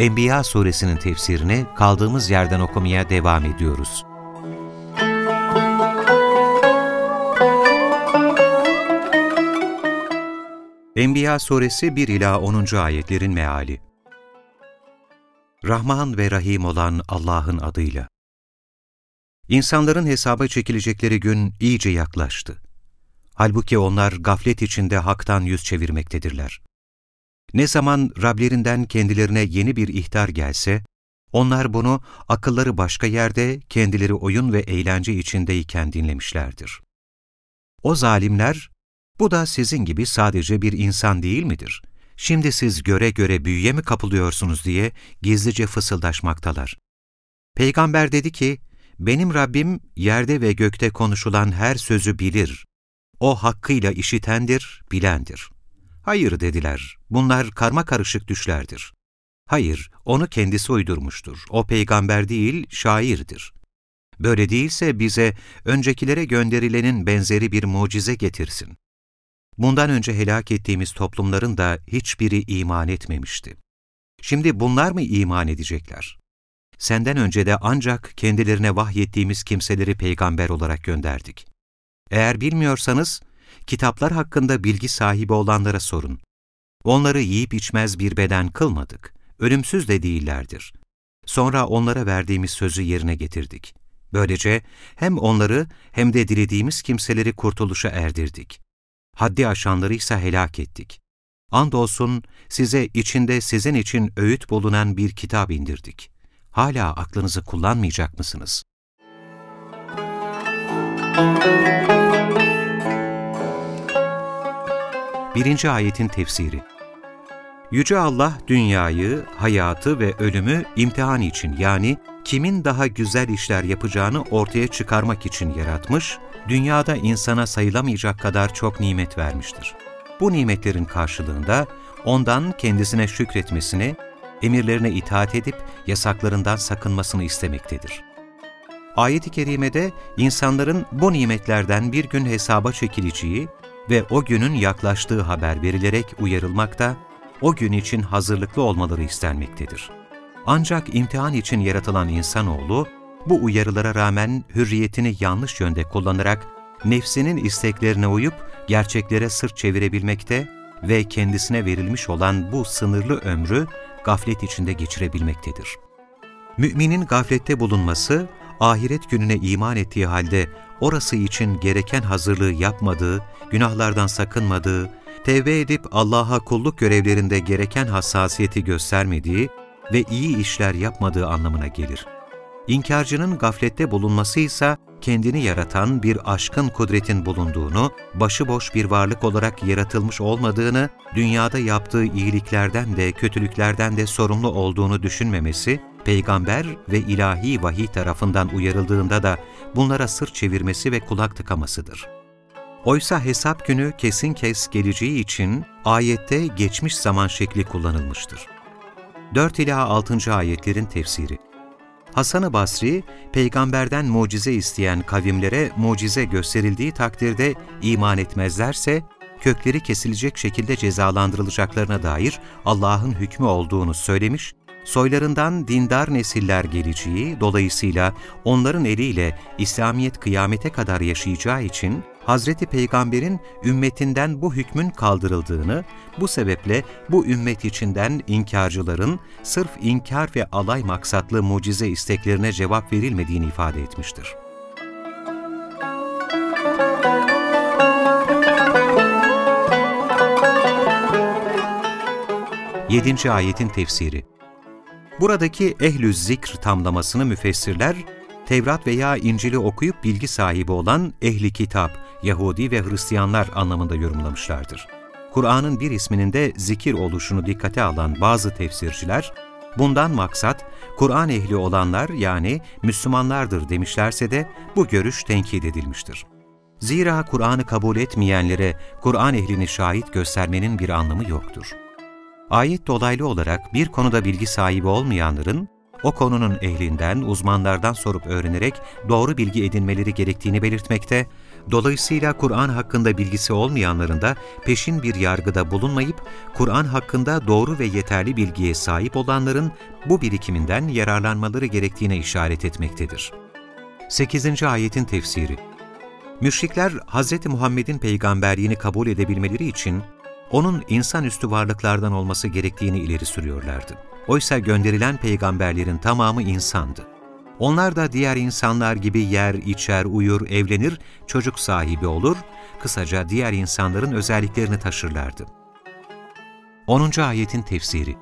Enbiya suresinin tefsirini kaldığımız yerden okumaya devam ediyoruz. Enbiya suresi 1 ila 10. ayetlerin meali. Rahman ve Rahim olan Allah'ın adıyla. İnsanların hesaba çekilecekleri gün iyice yaklaştı. Halbuki onlar gaflet içinde haktan yüz çevirmektedirler. Ne zaman Rablerinden kendilerine yeni bir ihtar gelse, onlar bunu akılları başka yerde, kendileri oyun ve eğlence içindeyken dinlemişlerdir. O zalimler, bu da sizin gibi sadece bir insan değil midir? Şimdi siz göre göre büyüye mi kapılıyorsunuz diye gizlice fısıldaşmaktalar. Peygamber dedi ki, benim Rabbim yerde ve gökte konuşulan her sözü bilir. O hakkıyla işitendir, bilendir. Hayır dediler, bunlar karma karışık düşlerdir. Hayır, onu kendisi uydurmuştur. O peygamber değil, şairdir. Böyle değilse bize öncekilere gönderilenin benzeri bir mucize getirsin. Bundan önce helak ettiğimiz toplumların da hiçbiri iman etmemişti. Şimdi bunlar mı iman edecekler? Senden önce de ancak kendilerine vahyettiğimiz kimseleri peygamber olarak gönderdik. Eğer bilmiyorsanız, kitaplar hakkında bilgi sahibi olanlara sorun. Onları yiyip içmez bir beden kılmadık, ölümsüz de değillerdir. Sonra onlara verdiğimiz sözü yerine getirdik. Böylece hem onları hem de dilediğimiz kimseleri kurtuluşa erdirdik. Haddi aşanları ise helak ettik. Andolsun size içinde sizin için öğüt bulunan bir kitap indirdik. Hala aklınızı kullanmayacak mısınız? Birinci ayetin tefsiri Yüce Allah dünyayı, hayatı ve ölümü imtihan için yani kimin daha güzel işler yapacağını ortaya çıkarmak için yaratmış, dünyada insana sayılamayacak kadar çok nimet vermiştir. Bu nimetlerin karşılığında ondan kendisine şükretmesini, emirlerine itaat edip yasaklarından sakınmasını istemektedir. Ayet-i Kerime'de insanların bu nimetlerden bir gün hesaba çekileceği ve o günün yaklaştığı haber verilerek uyarılmakta, o gün için hazırlıklı olmaları istenmektedir. Ancak imtihan için yaratılan insanoğlu, bu uyarılara rağmen hürriyetini yanlış yönde kullanarak nefsinin isteklerine uyup gerçeklere sırt çevirebilmekte ve kendisine verilmiş olan bu sınırlı ömrü gaflet içinde geçirebilmektedir. Müminin gaflette bulunması, ahiret gününe iman ettiği halde orası için gereken hazırlığı yapmadığı, günahlardan sakınmadığı, tevbe edip Allah'a kulluk görevlerinde gereken hassasiyeti göstermediği ve iyi işler yapmadığı anlamına gelir. İnkarcının gaflette bulunması ise kendini yaratan bir aşkın kudretin bulunduğunu, başıboş bir varlık olarak yaratılmış olmadığını, dünyada yaptığı iyiliklerden de kötülüklerden de sorumlu olduğunu düşünmemesi, peygamber ve ilahi vahiy tarafından uyarıldığında da bunlara sırt çevirmesi ve kulak tıkamasıdır. Oysa hesap günü kesin kes geleceği için ayette geçmiş zaman şekli kullanılmıştır. 4 ila 6. ayetlerin tefsiri Hasan-ı Basri, peygamberden mucize isteyen kavimlere mucize gösterildiği takdirde iman etmezlerse, kökleri kesilecek şekilde cezalandırılacaklarına dair Allah'ın hükmü olduğunu söylemiş, soylarından dindar nesiller geleceği, dolayısıyla onların eliyle İslamiyet kıyamete kadar yaşayacağı için, Hazreti Peygamber'in ümmetinden bu hükmün kaldırıldığını, bu sebeple bu ümmet içinden inkarcıların sırf inkar ve alay maksatlı mucize isteklerine cevap verilmediğini ifade etmiştir. Yedinci ayetin tefsiri Buradaki ehlü zikr tamlamasını müfessirler, Tevrat veya İncil'i okuyup bilgi sahibi olan ehli kitap, Yahudi ve Hristiyanlar anlamında yorumlamışlardır. Kur'an'ın bir isminin de zikir oluşunu dikkate alan bazı tefsirciler, Bundan maksat, Kur'an ehli olanlar yani Müslümanlardır demişlerse de bu görüş tenkit edilmiştir. Zira Kur'an'ı kabul etmeyenlere Kur'an ehlini şahit göstermenin bir anlamı yoktur. Ayet dolaylı olarak bir konuda bilgi sahibi olmayanların, o konunun ehlinden, uzmanlardan sorup öğrenerek doğru bilgi edinmeleri gerektiğini belirtmekte, dolayısıyla Kur'an hakkında bilgisi olmayanların da peşin bir yargıda bulunmayıp, Kur'an hakkında doğru ve yeterli bilgiye sahip olanların bu birikiminden yararlanmaları gerektiğine işaret etmektedir. 8. Ayetin Tefsiri Müşrikler, Hz. Muhammed'in peygamberliğini kabul edebilmeleri için, onun insanüstü varlıklardan olması gerektiğini ileri sürüyorlardı. Oysa gönderilen peygamberlerin tamamı insandı. Onlar da diğer insanlar gibi yer, içer, uyur, evlenir, çocuk sahibi olur, kısaca diğer insanların özelliklerini taşırlardı. 10. Ayetin Tefsiri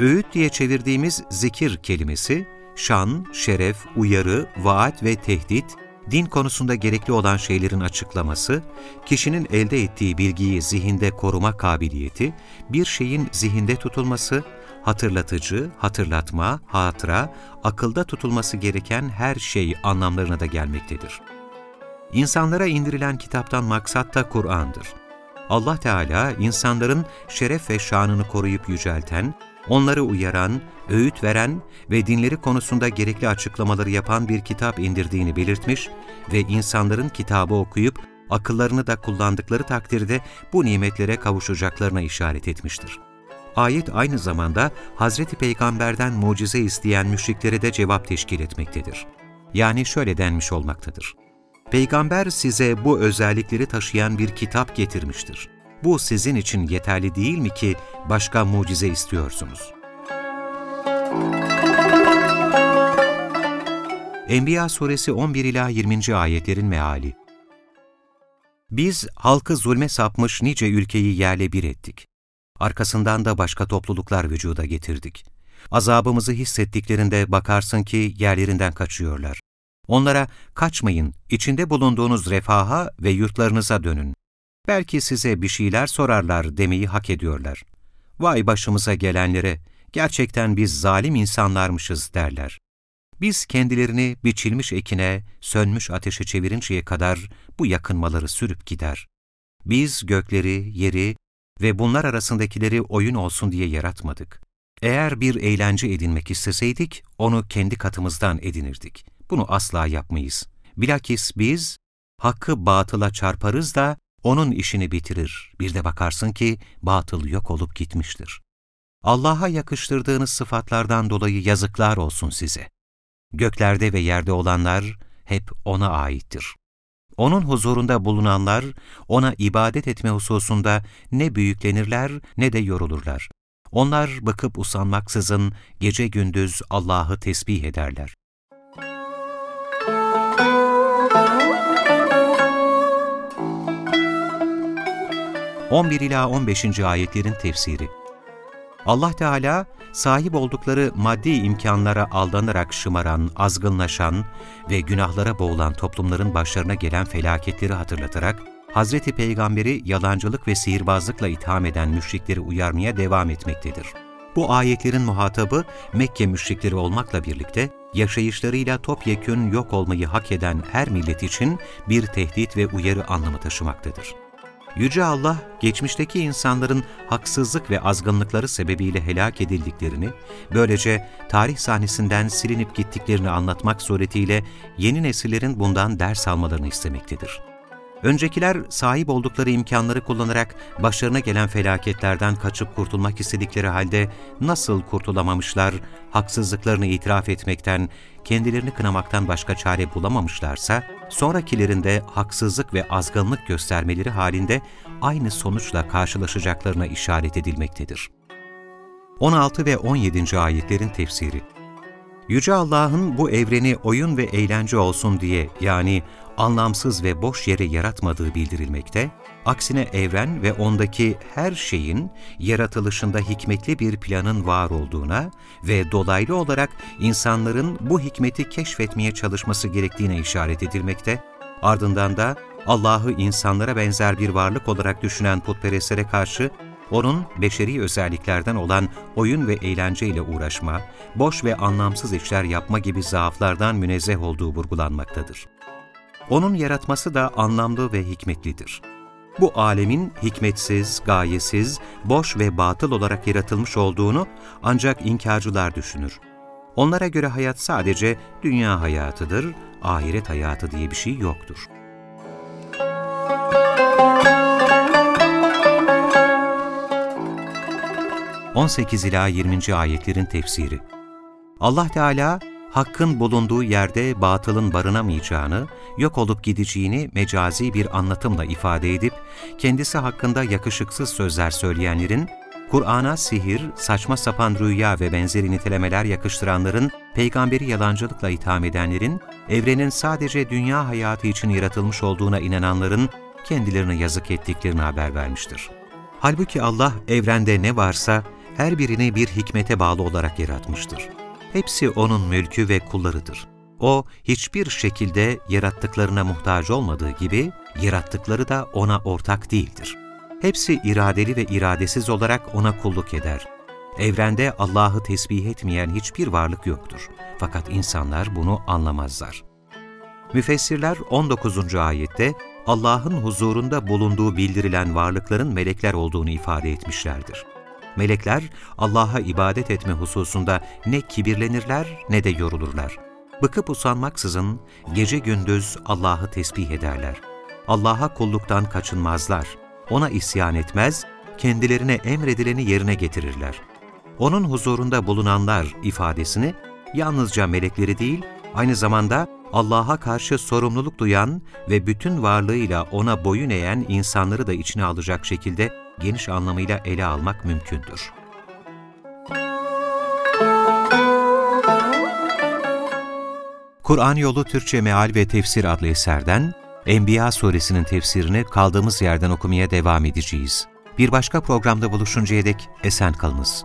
Öğüt diye çevirdiğimiz zikir kelimesi, şan, şeref, uyarı, vaat ve tehdit, din konusunda gerekli olan şeylerin açıklaması, kişinin elde ettiği bilgiyi zihinde koruma kabiliyeti, bir şeyin zihinde tutulması, hatırlatıcı, hatırlatma, hatıra, akılda tutulması gereken her şey anlamlarına da gelmektedir. İnsanlara indirilen kitaptan maksat da Kur'an'dır. Allah Teala insanların şeref ve şanını koruyup yücelten, onları uyaran, öğüt veren ve dinleri konusunda gerekli açıklamaları yapan bir kitap indirdiğini belirtmiş ve insanların kitabı okuyup akıllarını da kullandıkları takdirde bu nimetlere kavuşacaklarına işaret etmiştir. Ayet aynı zamanda Hazreti Peygamber'den mucize isteyen müşriklere de cevap teşkil etmektedir. Yani şöyle denmiş olmaktadır. Peygamber size bu özellikleri taşıyan bir kitap getirmiştir. Bu sizin için yeterli değil mi ki başka mucize istiyorsunuz? Enbiya suresi 11 ila 20. ayetlerin meali. Biz halkı zulme sapmış nice ülkeyi yerle bir ettik. Arkasından da başka topluluklar vücuda getirdik. Azabımızı hissettiklerinde bakarsın ki yerlerinden kaçıyorlar. Onlara kaçmayın, içinde bulunduğunuz refaha ve yurtlarınıza dönün. Belki size bir şeyler sorarlar demeyi hak ediyorlar. Vay başımıza gelenlere, gerçekten biz zalim insanlarmışız derler. Biz kendilerini biçilmiş ekine, sönmüş ateşe çevirinceye kadar bu yakınmaları sürüp gider. Biz gökleri, yeri ve bunlar arasındakileri oyun olsun diye yaratmadık. Eğer bir eğlence edinmek isteseydik, onu kendi katımızdan edinirdik. Bunu asla yapmayız. Bilakis biz, hakkı batıla çarparız da onun işini bitirir. Bir de bakarsın ki batıl yok olup gitmiştir. Allah'a yakıştırdığınız sıfatlardan dolayı yazıklar olsun size. Göklerde ve yerde olanlar hep O'na aittir. O'nun huzurunda bulunanlar, O'na ibadet etme hususunda ne büyüklenirler ne de yorulurlar. Onlar bakıp usanmaksızın gece gündüz Allah'ı tesbih ederler. On bir ila 15. ayetlerin tefsiri Allah Teala sahip oldukları maddi imkanlara aldanarak şımaran, azgınlaşan ve günahlara boğulan toplumların başlarına gelen felaketleri hatırlatarak, Hazreti Peygamber'i yalancılık ve sihirbazlıkla itham eden müşrikleri uyarmaya devam etmektedir. Bu ayetlerin muhatabı Mekke müşrikleri olmakla birlikte yaşayışlarıyla topyekün yok olmayı hak eden her millet için bir tehdit ve uyarı anlamı taşımaktadır. Yüce Allah, geçmişteki insanların haksızlık ve azgınlıkları sebebiyle helak edildiklerini, böylece tarih sahnesinden silinip gittiklerini anlatmak suretiyle yeni nesillerin bundan ders almalarını istemektedir. Öncekiler sahip oldukları imkanları kullanarak başlarına gelen felaketlerden kaçıp kurtulmak istedikleri halde nasıl kurtulamamışlar, haksızlıklarını itiraf etmekten, kendilerini kınamaktan başka çare bulamamışlarsa, sonrakilerin de haksızlık ve azgınlık göstermeleri halinde aynı sonuçla karşılaşacaklarına işaret edilmektedir. 16 ve 17. ayetlerin tefsiri Yüce Allah'ın bu evreni oyun ve eğlence olsun diye yani anlamsız ve boş yere yaratmadığı bildirilmekte, aksine evren ve ondaki her şeyin yaratılışında hikmetli bir planın var olduğuna ve dolaylı olarak insanların bu hikmeti keşfetmeye çalışması gerektiğine işaret edilmekte, ardından da Allah'ı insanlara benzer bir varlık olarak düşünen putperestlere karşı Onun beşeri özelliklerden olan oyun ve eğlenceyle uğraşma, boş ve anlamsız işler yapma gibi zaaflardan münezzeh olduğu vurgulanmaktadır. Onun yaratması da anlamlı ve hikmetlidir. Bu alemin hikmetsiz, gayesiz, boş ve batıl olarak yaratılmış olduğunu ancak inkarcılar düşünür. Onlara göre hayat sadece dünya hayatıdır, ahiret hayatı diye bir şey yoktur. 18 ila 20. ayetlerin tefsiri. Allah Teala hakkın bulunduğu yerde batılın barınamayacağını, yok olup gideceğini mecazi bir anlatımla ifade edip, kendisi hakkında yakışıksız sözler söyleyenlerin, Kur'an'a sihir, saçma sapan rüya ve benzeri nitelemeler yakıştıranların, peygamberi yalancılıkla itham edenlerin, evrenin sadece dünya hayatı için yaratılmış olduğuna inananların kendilerini yazık ettiklerini haber vermiştir. Halbuki Allah evrende ne varsa her birini bir hikmete bağlı olarak yaratmıştır. Hepsi O'nun mülkü ve kullarıdır. O, hiçbir şekilde yarattıklarına muhtaç olmadığı gibi, yarattıkları da O'na ortak değildir. Hepsi iradeli ve iradesiz olarak O'na kulluk eder. Evrende Allah'ı tesbih etmeyen hiçbir varlık yoktur. Fakat insanlar bunu anlamazlar. Müfessirler 19. ayette Allah'ın huzurunda bulunduğu bildirilen varlıkların melekler olduğunu ifade etmişlerdir. Melekler Allah'a ibadet etme hususunda ne kibirlenirler ne de yorulurlar. Bıkıp usanmaksızın gece gündüz Allah'ı tesbih ederler. Allah'a kulluktan kaçınmazlar. Ona isyan etmez, kendilerine emredileni yerine getirirler. Onun huzurunda bulunanlar ifadesini yalnızca melekleri değil, aynı zamanda Allah'a karşı sorumluluk duyan ve bütün varlığıyla ona boyun eğen insanları da içine alacak şekilde geniş anlamıyla ele almak mümkündür. Kur'an Yolu Türkçe Meal ve Tefsir adlı eserden Enbiya suresinin tefsirini kaldığımız yerden okumaya devam edeceğiz. Bir başka programda buluşuncaya dek esen kalınız.